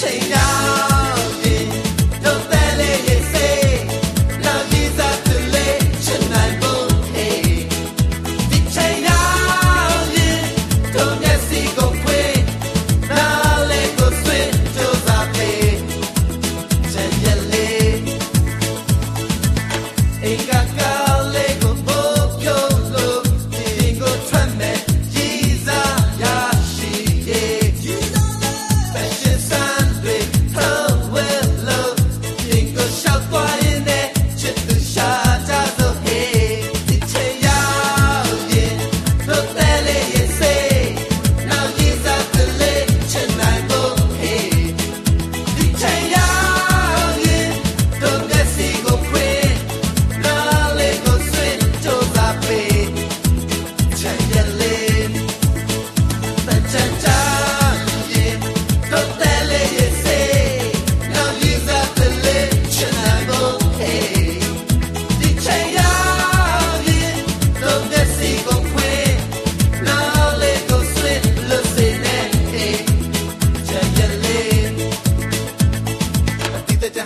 谁呀？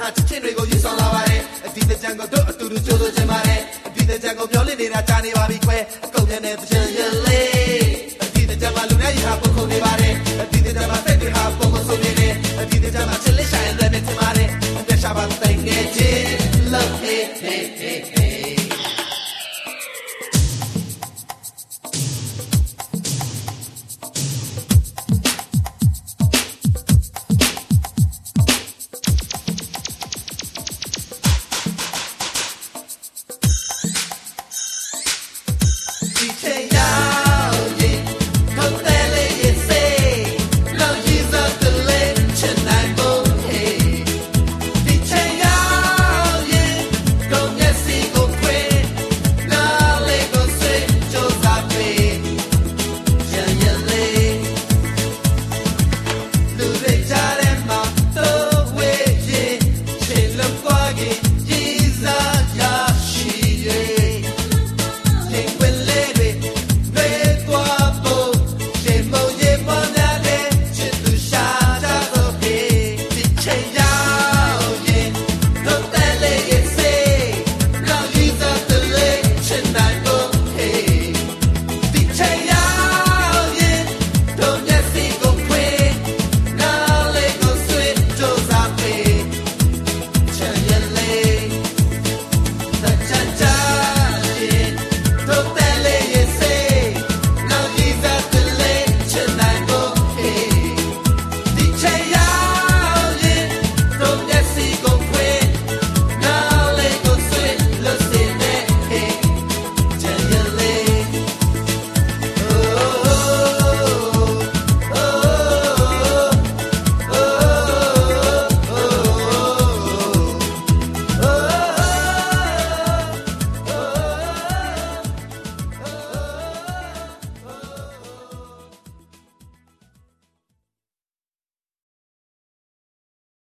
ဟာချစ်ချင်းတွေကိုယူဆောင်လာပါတယ်အဒီတကြံကိုတို့အတူတူကြိုးဆိုခြင်းပါတယ်အဒီတကြံကိုမျောလင့်နေတာကြာနေပါပြီခွဲအကုန်နဲ့နဲ့တကြံရလေးအဒီတကြံမှာလူနဲ့ရဟာပုံခုန်နေပါတယ်အဒီတကြံမှာစိတ်တွေဟာပုံမဆုံးနေတယ်အဒီတကြံမှာချစ်လက်ရှာရင်လည်းမတင်ပါတယ်အသက်ရှာပါသိငယ်ချင်း love it hey hey hey